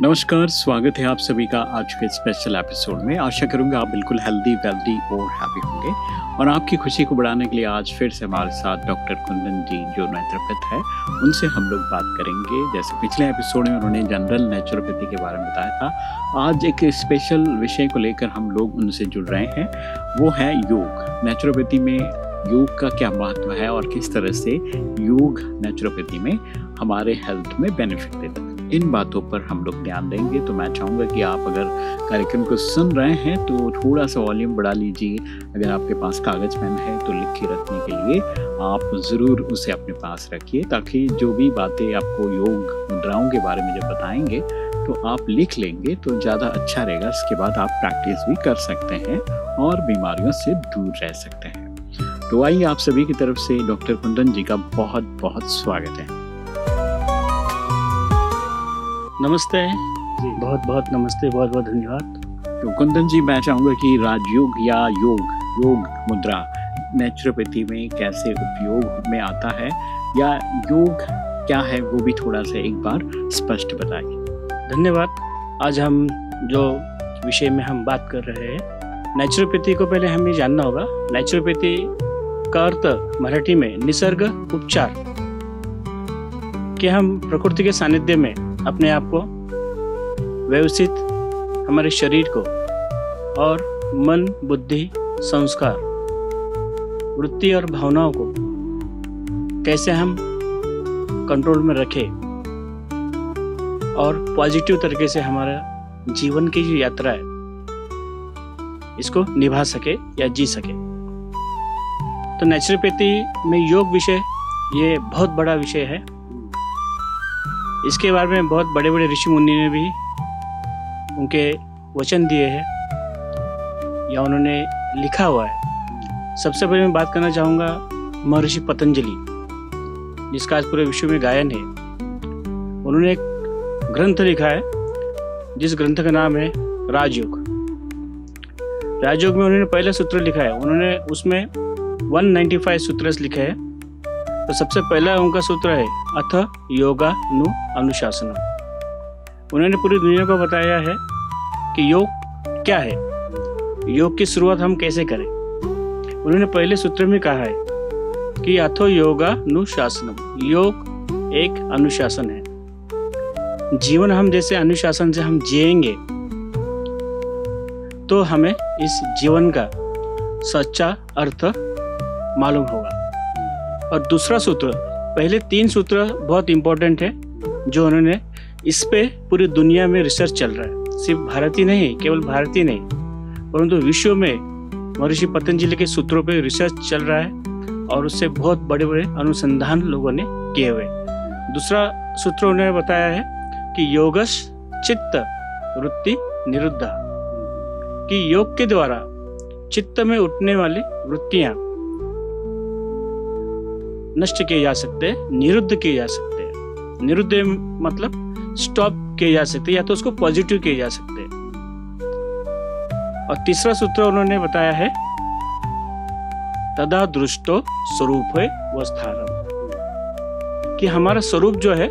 नमस्कार, स्वागत है आप सभी का आज के स्पेशल एपिसोड में। आशा करूँगा आप बिल्कुल हेल्दी वेल्दी और हैप्पी होंगे। और आपकी खुशी को बढ़ाने के लिए आज फिर से हमारे साथ डॉक्टर कुंदन जी, जो नेचुरोपैथ है, उनसे हम लोग बात करेंगे। जैसे पिछले एपिसोड में उन्होंने जनरल नेचुरोपैथी के बारे में बताया था। आज एक स्पेशल विषय को लेकर हम लोग उनसे जुड़ रहे हैं। वो है योग। नेचुरोपैथी में योग का क्या महत्व है और किस तरह से योग नेचुरोपैथी में हमारे हेल्थ में बेनिफिट देता है? इन बातों पर हम लोग ध्यान देंगे। तो मैं चाहूँगा कि आप अगर कार्यक्रम को सुन रहे हैं तो थोड़ा सा वॉल्यूम बढ़ा लीजिए। अगर आपके पास कागज़, पेन है तो लिख के रखने के लिए आप ज़रूर उसे अपने पास रखिए, ताकि जो भी बातें आपको योग, मुद्राओं के बारे में जब बताएँगे तो आप लिख लेंगे तो ज़्यादा अच्छा रहेगा। इसके बाद आप प्रैक्टिस भी कर सकते हैं और बीमारियों से दूर रह सकते हैं। तो आइए आप सभी की तरफ़ से डॉक्टर कुंदन जी का बहुत बहुत स्वागत है। नमस्ते। जी। बहुत बहुत नमस्ते बहुत बहुत धन्यवाद। तो कुंदन जी मैं चाहूँगा कि राजयोग या योग योग मुद्रा नेचुरोपैथी में कैसे उपयोग में आता है या योग क्या है वो भी थोड़ा सा एक बार स्पष्ट बताइए। धन्यवाद। आज हम जो विषय में हम बात कर रहे हैं नेचुरोपैथी को पहले हमें जानना होगा। नेचुरोपैथी का अर्थ मराठी में निसर्ग उपचार। कि हम प्रकृति के सानिध्य में अपने आप को व्यवस्थित हमारे शरीर को और मन, बुद्धि, संस्कार, वृत्ति और भावनाओं को कैसे हम कंट्रोल में रखें और पॉजिटिव तरीके से हमारा जीवन की जो यात्रा है, इसको निभा सके या जी सके। तो नेचुरोपैथी में योग विषय, ये बहुत बड़ा विषय है। इसके बारे में बहुत बड़े बड़े ऋषि मुनि ने भी उनके वचन दिए हैं, या उन्होंने लिखा हुआ है। सबसे पहले मैं बात करना चाहूँगा महर्षि पतंजलि, जिसका आज पूरे विश्व में गायन है। उन्होंने एक ग्रंथ लिखा है, जिस ग्रंथ का नाम है राजयोग। राजयोग में उन्होंने पहला सूत्र लिखा है। उन्होंने उसमें 195 सूत्र लिखे हैं। तो सबसे पहला उनका सूत्र है अथ योगा नु अनुशासन उन्होंने पूरी दुनिया को बताया है कि योग क्या है। योग की शुरुआत हम कैसे करें? उन्होंने पहले सूत्र में कहा है कि अथो योगा अनुशासन योग एक अनुशासन है। जीवन हम जैसे अनुशासन से हम जिएँगे तो हमें इस जीवन का सच्चा अर्थ मालूम होगा। और दूसरा सूत्र पहले तीन सूत्र बहुत इम्पोर्टेंट है, जो उन्होंने इस पे पूरी दुनिया में रिसर्च चल रहा है। सिर्फ़ भारत ही नहीं, केवल भारत ही नहीं, परंतु विश्व में महर्षि पतंजलि के सूत्रों पे रिसर्च चल रहा है और उससे बहुत बड़े बड़े अनुसंधान लोगों ने किए हुए दूसरा सूत्र उन्होंने बताया है कि योगश चित्त वृत्ति निरुद्धा, कि योग के द्वारा चित्त में उठने वाली वृत्तियाँ नष्ट किए जा सकते हैं, निरुद्ध किए जा सकते हैं। निरुद्ध मतलब स्टॉप किए जा सकते हैं या तो उसको पॉजिटिव किए जा सकते हैं। और तीसरा सूत्र उन्होंने बताया है, तदा दृष्टो स्वरूप है वो स्थान कि हमारा स्वरूप जो है,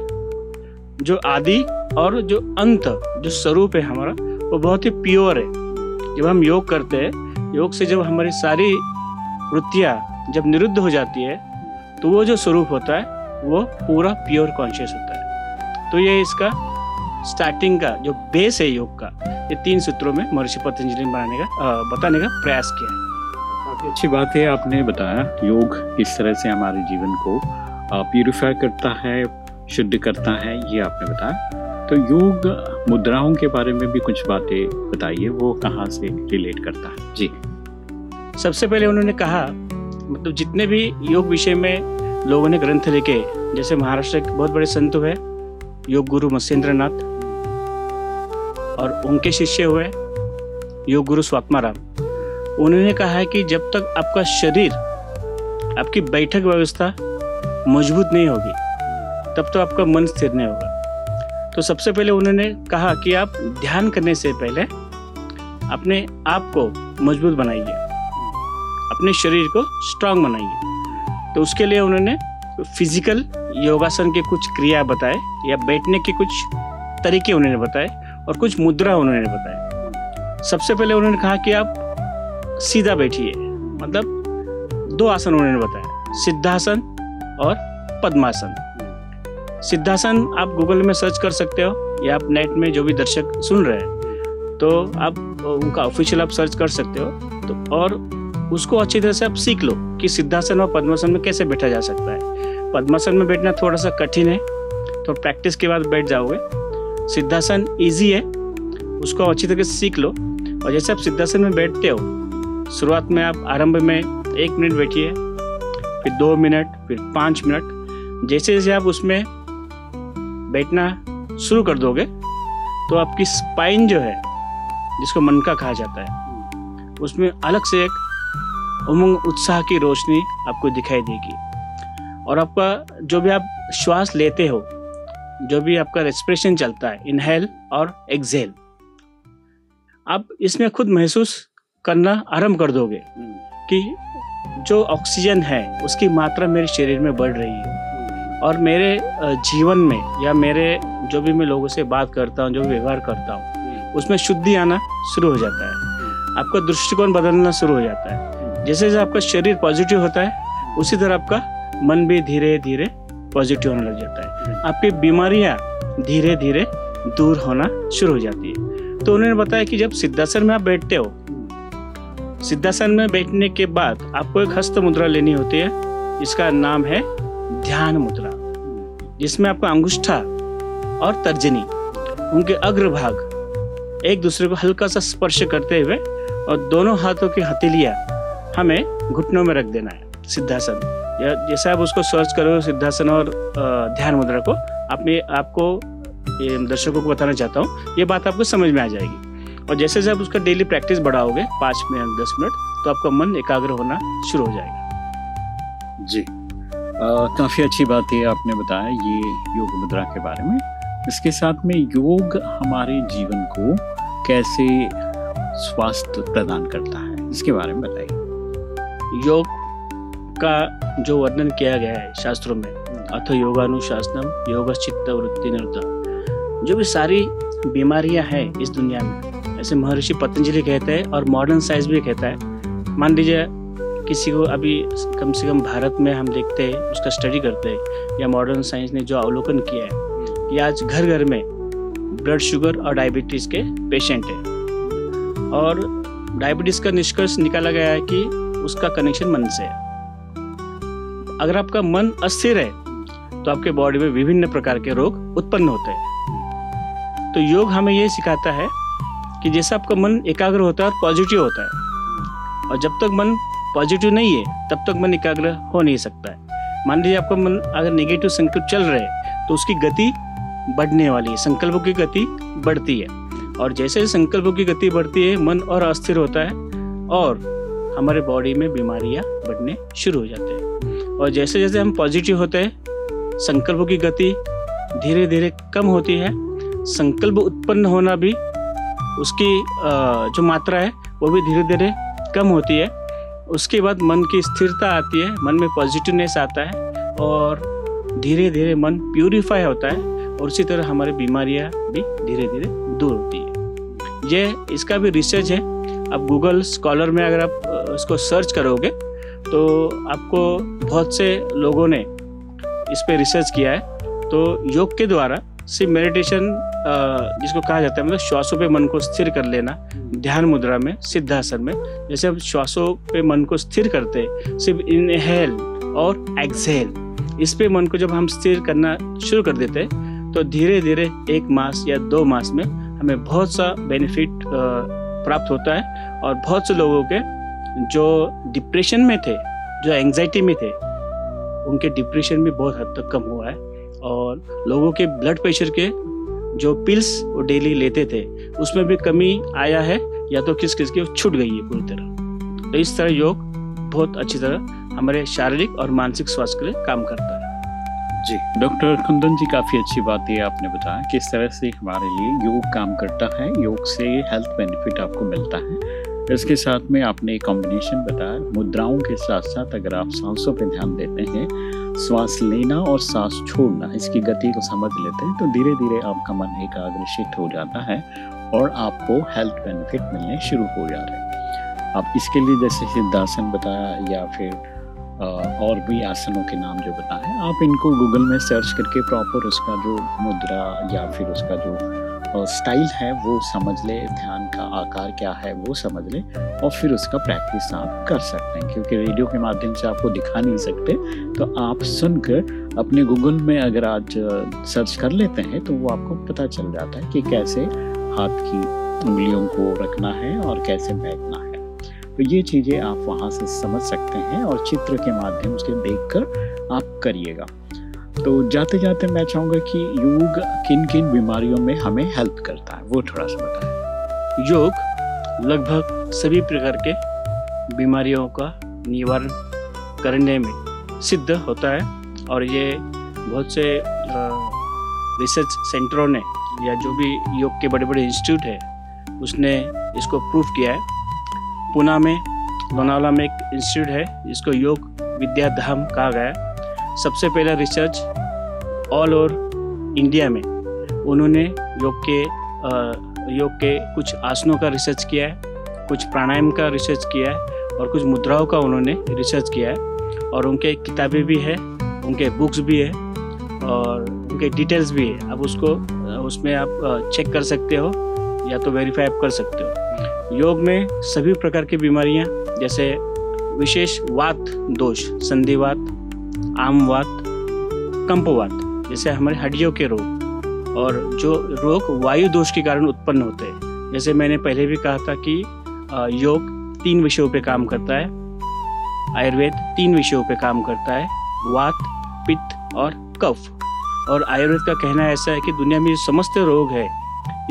जो आदि और जो अंत, जो स्वरूप है हमारा, वो बहुत ही प्योर है। जब हम योग करते हैं, योग से जब हमारी सारी वृत्तियाँ जब निरुद्ध हो जाती है तो वो जो स्वरूप होता है वो पूरा प्योर कॉन्शियस होता है। तो ये इसका स्टार्टिंग का जो बेस है योग का ये तीन सूत्रों में महर्षि पतंजलि ने बनाने का बताने का प्रयास किया है। काफ़ी अच्छी बात है आपने बताया योग किस तरह से हमारे जीवन को प्यूरिफाई करता है शुद्ध करता है ये आपने बताया। तो योग मुद्राओं के बारे में भी कुछ बातें बताइए वो कहाँ से रिलेट करता है? जी। सबसे पहले उन्होंने कहा मतलब जितने भी योग विषय में लोगों ने ग्रंथ लिखे, जैसे महाराष्ट्र के बहुत बड़े संत हुए, योग गुरु मत्स्येंद्र नाथ और उनके शिष्य हुए, योग गुरु स्वात्माराम। उन्होंने कहा है कि जब तक आपका शरीर, आपकी बैठक व्यवस्था मज़बूत नहीं होगी, तब तो आपका मन स्थिर नहीं होगा। तो सबसे पहले उन्होंने कहा कि आप ध्यान करने से पहले अपने आप को मज़बूत बनाइए। अपने शरीर को स्ट्रांग बनाइए। तो उसके लिए उन्होंने फ़िज़िकल योगासन के कुछ क्रिया बताए, या बैठने के कुछ तरीके उन्होंने बताए, और कुछ मुद्रा उन्होंने बताए। सबसे पहले उन्होंने कहा कि आप सीधा बैठिए मतलब दो आसन उन्होंने बताया सिद्धासन और पद्मासन। सिद्धासन आप गूगल में सर्च कर सकते हो, या आप नेट में जो भी दर्शक सुन रहे हैं। तो आप उनका ऑफिशियल आप सर्च कर सकते हो तो और उसको अच्छी तरह से आप सीख लो कि सिद्धासन और पद्मासन में कैसे बैठा जा सकता है। पद्मासन में बैठना थोड़ा सा कठिन है तो प्रैक्टिस के बाद बैठ जाओगे। सिद्धासन इजी है, उसको अच्छी तरह से सीख लो। और जैसे आप सिद्धासन में बैठते हो, शुरुआत में आप आरंभ में एक मिनट बैठिए, फिर दो मिनट, फिर पाँच मिनट। जैसे जैसे आप उसमें बैठना शुरू कर दोगे तो आपकी स्पाइन जो है, जिसको मन का कहा जाता है, उसमें अलग से एक उमंग, उत्साह की रोशनी आपको दिखाई देगी। और आपका जो भी आप श्वास लेते हो, जो भी आपका रेस्पिरेशन चलता है इनहेल और एक्सेल आप इसमें खुद महसूस करना आरंभ कर दोगे कि जो ऑक्सीजन है, उसकी मात्रा मेरे शरीर में बढ़ रही है। और मेरे जीवन में या मेरे जो भी मैं लोगों से बात करता हूँ, जो भी व्यवहार करता हूँ, उसमें शुद्धि आना शुरू हो जाता है। आपका दृष्टिकोण बदलना शुरू हो जाता है। जैसे जैसे आपका शरीर पॉजिटिव होता है उसी तरह आपका मन भी धीरे धीरे पॉजिटिव होने लग जाता है। आपकी बीमारियाँ धीरे धीरे दूर होना शुरू हो जाती है। तो उन्होंने बताया कि जब सिद्धासन में आप बैठते हो सिद्धासन में बैठने के बाद आपको एक हस्त मुद्रा लेनी होती है इसका नाम है ध्यान मुद्रा। जिसमें आपका अंगुष्ठा और तर्जनी उनके अग्रभाग एक दूसरे को हल्का सा स्पर्श करते हुए और दोनों हाथों की हथेलियाँ हमें घुटनों में रख देना है, सिद्धासन। या, जैसे आप उसको सर्च करो, सिद्धासन और ध्यान मुद्रा को, अपने आपको दर्शकों को बताना चाहता हूँ, ये बात आपको समझ में आ जाएगी। और जैसे जैसे आप उसका डेली प्रैक्टिस बढ़ाओगे, पाँच मिनट दस मिनट तो आपका मन एकाग्र होना शुरू हो जाएगा। जी। काफ़ी अच्छी बात है आपने बताया, ये योग मुद्रा के बारे में। इसके साथ में योग हमारे जीवन को कैसे स्वास्थ्य प्रदान करता है, इसके बारे में बताइए। योग का जो वर्णन किया गया है शास्त्रों में अथ योगानुशासनम योग चित्त वृत्ति निर्द जो भी सारी बीमारियाँ हैं इस दुनिया में ऐसे महर्षि पतंजलि कहते हैं और मॉडर्न साइंस भी कहता है। मान लीजिए किसी को अभी कम से कम भारत में हम देखते हैं उसका स्टडी करते हैं या मॉडर्न साइंस ने जो अवलोकन किया है कि आज घर घर में ब्लड शुगर और डायबिटीज़ के पेशेंट हैं। और डायबिटीज़ का निष्कर्ष निकाला गया है कि उसका कनेक्शन मन से है। अगर आपका मन अस्थिर है तो आपके बॉडी में विभिन्न प्रकार के रोग उत्पन्न होते हैं। तो योग हमें ये सिखाता है कि जैसा आपका मन एकाग्र होता है और पॉजिटिव होता है, और जब तक मन पॉजिटिव नहीं है, तब तक मन एकाग्र हो नहीं सकता है। मान लीजिए आपका मन अगर नेगेटिव संकल्प चल रहे तो उसकी गति बढ़ने वाली है, संकल्पों की गति बढ़ती है। और जैसे संकल्पों की गति बढ़ती है, मन और अस्थिर होता है, और हमारे बॉडी में बीमारियाँ बढ़ने शुरू हो जाते हैं। और जैसे जैसे हम पॉजिटिव होते हैं, संकल्पों की गति धीरे धीरे कम होती है, संकल्प उत्पन्न होना भी उसकी जो मात्रा है, वो भी धीरे धीरे कम होती है। उसके बाद मन की स्थिरता आती है, मन में पॉजिटिवनेस आता है और धीरे धीरे मन प्यूरिफाई होता है और उसी तरह हमारी बीमारियाँ भी धीरे धीरे दूर होती है। ये इसका भी रिसर्च है। अब गूगल स्कॉलर में अगर आप उसको सर्च करोगे तो आपको बहुत से लोगों ने इस पर रिसर्च किया है। तो योग के द्वारा सिर्फ़ मेडिटेशन जिसको कहा जाता है मतलब श्वासों पे मन को स्थिर कर लेना, ध्यान मुद्रा में, सिद्धासन में, जैसे हम श्वासों पे मन को स्थिर करते हैं, सिर्फ़ इनहेल और एक्सहेल इस पे मन को जब हम स्थिर करना शुरू कर देते हैं तो धीरे धीरे एक मास या दो मास में हमें बहुत सा बेनिफिट प्राप्त होता है और बहुत से लोगों के जो डिप्रेशन में थे, जो एंग्जाइटी में थे, उनके डिप्रेशन भी बहुत हद तक कम हुआ है। और लोगों के ब्लड प्रेशर के जो पिल्स वो डेली लेते थे, उसमें भी कमी आया है, या तो किस किस की छूट गई है पूरी तरह। तो इस तरह योग बहुत अच्छी तरह हमारे शारीरिक और मानसिक स्वास्थ्य के लिए काम करता है। जी। डॉक्टर कुंदन जी, काफ़ी अच्छी बात ये आपने बताया किस तरह से हमारे लिए योग काम करता है, योग से हेल्थ बेनिफिट आपको मिलता है। इसके साथ में आपने एक कॉम्बिनेशन बताया, मुद्राओं के साथ साथ अगर आप सांसों पर ध्यान देते हैं, श्वास लेना और सांस छोड़ना, इसकी गति को समझ लेते हैं तो धीरे धीरे आपका मन एकाग्रशित हो जाता है और आपको हेल्थ बेनिफिट मिलने शुरू हो जा रहे हैं। आप इसके लिए जैसे सिद्धासन बताया या फिर और भी आसनों के नाम जो बताए, आप इनको गूगल में सर्च करके प्रॉपर उसका जो मुद्रा या फिर उसका जो स्टाइल है, वो समझ ले, ध्यान का आकार क्या है, वो समझ ले और फिर उसका प्रैक्टिस आप कर सकते हैं। क्योंकि रेडियो के माध्यम से आपको दिखा नहीं सकते तो आप सुनकर अपने गूगल में अगर आज सर्च कर लेते हैं तो वो आपको पता चल जाता है कि कैसे हाथ की उंगलियों को रखना है और कैसे बैठना है। तो ये चीज़ें आप वहाँ से समझ सकते हैं और चित्र के माध्यम से देखकर आप करिएगा। तो जाते जाते मैं चाहूँगा कि योग किन किन बीमारियों में हमें हेल्प करता है, वो थोड़ा सा बताएँ। योग लगभग सभी प्रकार के बीमारियों का निवारण करने में सिद्ध होता है और ये बहुत से रिसर्च सेंटरों ने या जो भी योग के बड़े बड़े इंस्टीट्यूट है, उसने इसको प्रूफ किया है। पुणे में, लोनावला में एक इंस्टीट्यूट है, जिसको योग विद्या धाम कहा गया है। सबसे पहला रिसर्च ऑल ओवर इंडिया में। उन्होंने योग के योग के कुछ आसनों का रिसर्च किया है, कुछ प्राणायाम का रिसर्च किया है, और कुछ मुद्राओं का उन्होंने रिसर्च किया है। और उनके किताबें भी है, उनके बुक्स भी है, और उनके डिटेल्स भी है। आप उसको, उसमें आप चेक कर सकते हो, या तो वेरीफाई कर सकते हो। योग में सभी प्रकार की बीमारियाँ, जैसे विशेष वात दोष संधिवात आमवात कंपवात जैसे हमारे हड्डियों के रोग, और जो रोग वायु दोष के कारण उत्पन्न होते हैं। जैसे मैंने पहले भी कहा था कि योग तीन विषयों पे काम करता है। आयुर्वेद तीन विषयों पे काम करता है, वात, पित्त और कफ। और आयुर्वेद का कहना ऐसा है कि दुनिया में समस्त रोग है,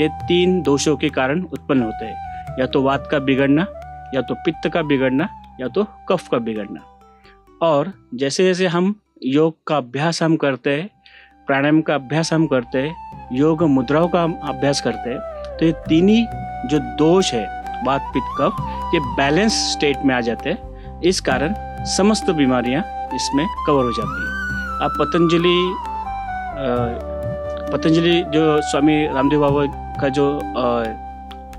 ये तीन दोषों के कारण उत्पन्न होते हैं। या तो वात का बिगड़ना, या तो पित्त का बिगड़ना, या तो कफ का बिगड़ना। और जैसे जैसे हम योग का अभ्यास हम करते हैं, प्राणायाम का अभ्यास हम करते हैं, योग मुद्राओं का अभ्यास करते हैं तो ये तीन ही जो दोष है बात पित्त, कफ, ये बैलेंस स्टेट में आ जाते हैं। इस कारण समस्त बीमारियाँ इसमें कवर हो जाती हैं। अब पतंजलि पतंजलि जो स्वामी रामदेव बाबा का जो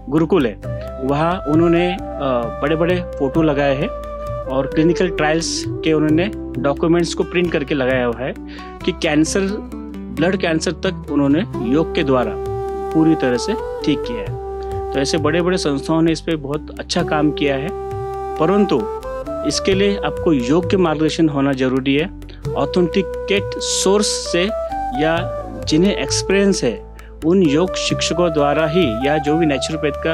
गुरुकुल है वहाँ उन्होंने बड़े बड़े फ़ोटो लगाए हैं और क्लिनिकल ट्रायल्स के उन्होंने डॉक्यूमेंट्स को प्रिंट करके लगाया हुआ है कि कैंसर ब्लड कैंसर तक उन्होंने योग के द्वारा पूरी तरह से ठीक किया है। तो ऐसे बड़े बड़े संस्थाओं ने इस पर बहुत अच्छा काम किया है। परंतु इसके लिए आपको योग के मार्गदर्शन होना ज़रूरी है। ऑथेंटिकेट सोर्स से या जिन्हें एक्सपीरियंस है, उन योग शिक्षकों द्वारा ही या जो भी नेचुरोपैथ का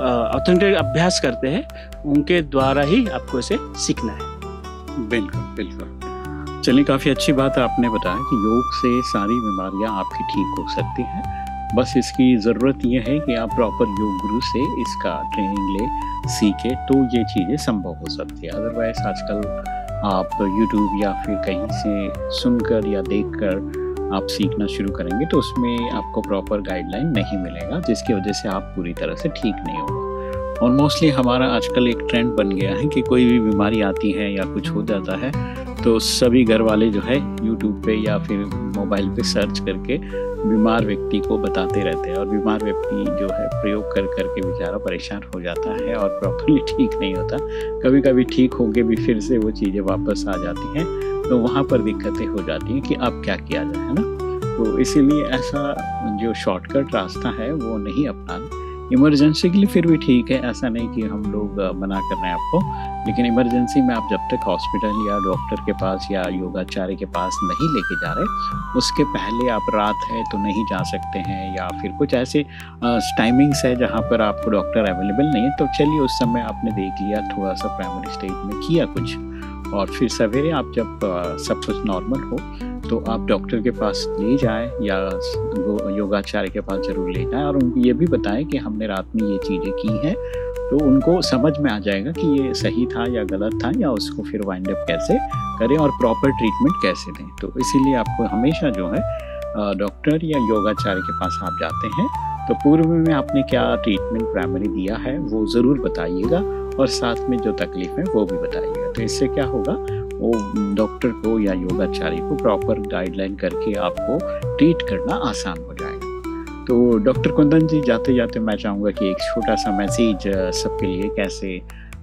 ऑथेंटिक अभ्यास करते हैं, उनके द्वारा ही आपको इसे सीखना है। बिल्कुल बिल्कुल। चलिए, काफ़ी अच्छी बात आपने बताया कि योग से सारी बीमारियाँ आपकी ठीक हो सकती हैं। बस इसकी ज़रूरत यह है कि आप प्रॉपर योग गुरु से इसका ट्रेनिंग ले, सीखे तो ये चीज़ें संभव हो सकती है। अदरवाइज़ आजकल आप यूट्यूब या फिर कहीं से सुनकर या देखकर आप सीखना शुरू करेंगे तो उसमें आपको प्रॉपर गाइडलाइन नहीं मिलेगा, जिसकी वजह से आप पूरी तरह से ठीक नहीं होगा। और मोस्टली हमारा आजकल एक ट्रेंड बन गया है कि कोई भी बीमारी आती है या कुछ हो जाता है तो सभी घर वाले जो है यूट्यूब पे या फिर मोबाइल पे सर्च करके बीमार व्यक्ति को बताते रहते हैं और बीमार व्यक्ति जो है प्रयोग कर करके बेचारा परेशान हो जाता है और प्रॉपरली ठीक नहीं होता। कभी कभी ठीक होके भी फिर से वो चीज़ें वापस आ जाती हैं तो वहाँ पर दिक्कतें हो जाती हैं कि अब क्या किया जाए ना? तो इसीलिए ऐसा जो शॉर्टकट रास्ता है वो नहीं अपनाना। इमरजेंसी के लिए फिर भी ठीक है, ऐसा नहीं कि हम लोग मना कर रहे हैं आपको। लेकिन इमरजेंसी में आप जब तक हॉस्पिटल या डॉक्टर के पास या योगाचार्य के पास नहीं लेके जा रहे, उसके पहले आप रात है तो नहीं जा सकते हैं या फिर कुछ ऐसे टाइमिंग्स है जहाँ पर आपको डॉक्टर अवेलेबल नहीं है। तो चलिए उस समय आपने देख लिया थोड़ा सा प्राइमरी स्टेज में किया कुछ। और फिर सवेरे आप जब सब कुछ नॉर्मल हो तो आप डॉक्टर के पास ले जाएँ या योगाचार्य के पास ज़रूर ले जाएँ और उनको ये भी बताएँ कि हमने रात में ये चीज़ें की हैं तो उनको समझ में आ जाएगा कि ये सही था या गलत था या उसको फिर वाइंड अप कैसे करें और प्रॉपर ट्रीटमेंट कैसे दें। तो इसीलिए आपको हमेशा जो है डॉक्टर या योगाचार्य के पास आप जाते हैं तो पूर्व में आपने क्या ट्रीटमेंट प्राइमरी दिया है वो ज़रूर बताइएगा और साथ में जो तकलीफ़ है वो भी बताइएगा। तो इससे क्या होगा वो डॉक्टर को या योगाचार्य को प्रॉपर गाइडलाइन करके आपको ट्रीट करना आसान हो जाएगा। तो डॉक्टर कुंदन जी, जाते जाते मैं चाहूँगा कि एक छोटा सा मैसेज सबके लिए कैसे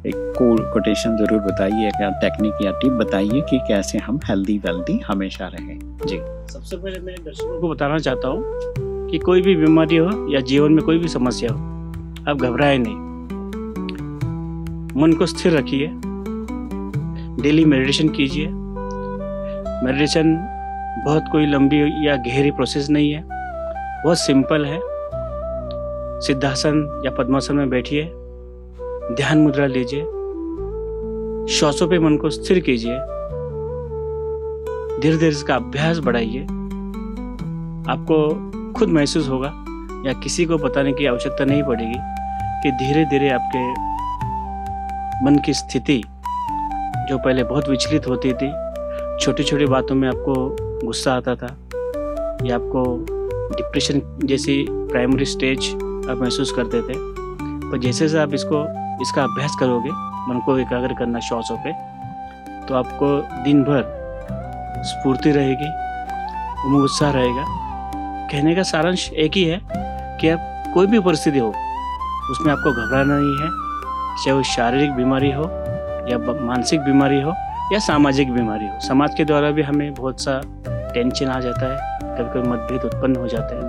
एक कोटेशन ज़रूर बताइए या टेक्निक या टिप बताइए कि कैसे हम हेल्दी वेल्दी हमेशा रहें। जी। सबसे पहले मैं दर्शकों को बताना चाहता हूँ कि कोई भी बीमारी हो या जीवन में कोई भी समस्या हो, आप घबराए नहीं। मन को स्थिर रखिए। डेली मेडिटेशन कीजिए। मेडिटेशन बहुत कोई लंबी या गहरी प्रोसेस नहीं है। बहुत सिंपल है। सिद्धासन या पद्मासन में बैठिए। ध्यान मुद्रा लीजिए। श्वासों पे मन को स्थिर कीजिए। धीरे धीरे इसका अभ्यास बढ़ाइए। आपको खुद महसूस होगा या किसी को बताने की आवश्यकता नहीं पड़ेगी कि धीरे धीरे आपके मन की स्थिति जो पहले बहुत विचलित होती थी छोटी छोटी बातों में आपको गुस्सा आता था, या आपको डिप्रेशन जैसी प्राइमरी स्टेज आप महसूस करते थे पर जैसे जैसे आप इसको, इसका अभ्यास करोगे, मन को एकाग्र करना श्वासों पे तो आपको दिन भर स्फूर्ति रहेगी उमंग उत्साह रहेगा। कहने का सारांश एक ही है कि आप कोई भी परिस्थिति हो, उसमें आपको घबराना नहीं है, चाहे वो शारीरिक बीमारी हो या मानसिक बीमारी हो या सामाजिक बीमारी हो। समाज के द्वारा भी हमें बहुत सा टेंशन आ जाता है कभी कभी मतभेद उत्पन्न हो जाते हैं।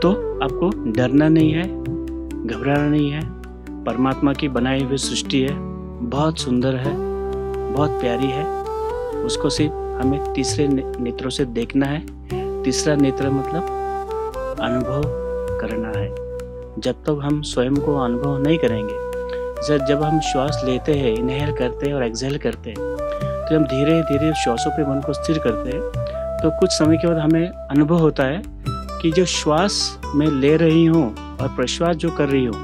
तो आपको डरना नहीं है, घबराना नहीं है, परमात्मा की बनाई हुई सृष्टि है, बहुत सुंदर है, बहुत प्यारी है, उसको सिर्फ़ हमें तीसरे नेत्रों से देखना है। तीसरा नेत्र मतलब अनुभव करना है। जब तक तो हम स्वयं को अनुभव नहीं करेंगे जब हम श्वास लेते हैं इनहेल करते हैं और एक्सहेल करते हैं तो हम धीरे धीरे श्वासों पे मन को स्थिर करते हैं। तो कुछ समय के बाद हमें अनुभव होता है कि जो श्वास मैं ले रही हूँ और प्रश्वास जो कर रही हूँ,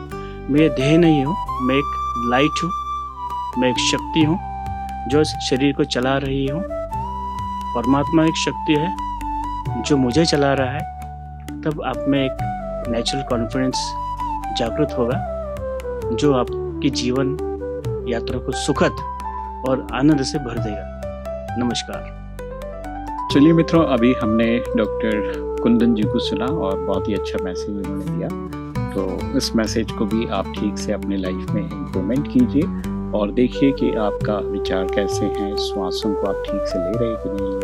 मैं देह नहीं हूँ, मैं एक लाइट हूँ, मैं एक शक्ति हूँ, जो शरीर को चला रही हूँ। परमात्मा एक शक्ति है, जो मुझे चला रहा है, तब आप में एक नेचुरल कॉन्फिडेंस जागृत होगा, जो आप आपकी जीवन यात्रा को सुखद और आनंद से भर देगा। नमस्कार। चलिए मित्रों, अभी हमने डॉक्टर कुंदन जी को सुना और बहुत ही अच्छा मैसेज उन्होंने दिया। तो इस मैसेज को भी आप ठीक से अपने लाइफ में इम्प्रूवमेंट कीजिए और देखिए कि आपका विचार कैसे हैं श्वासों को आप ठीक से ले रहे कि नहीं।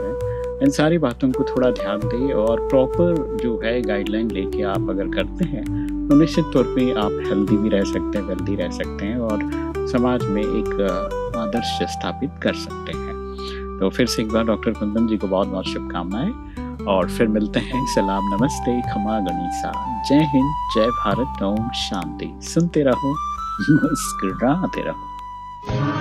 इन सारी बातों को थोड़ा ध्यान दें और प्रॉपर जो है गाइडलाइन लेके आप अगर करते हैं तो निश्चित तौर पे आप हेल्दी भी रह सकते हैं वेल्दी रह सकते हैं और समाज में एक आदर्श स्थापित कर सकते हैं। तो फिर से एक बार डॉक्टर कुंदन जी को बहुत बहुत शुभकामनाएँ और फिर मिलते हैं। सलाम, नमस्ते, खमा गणिसा। जय हिंद, जय भारत, ओम शांति। सुनते रहो, मुस्कुराते रहो।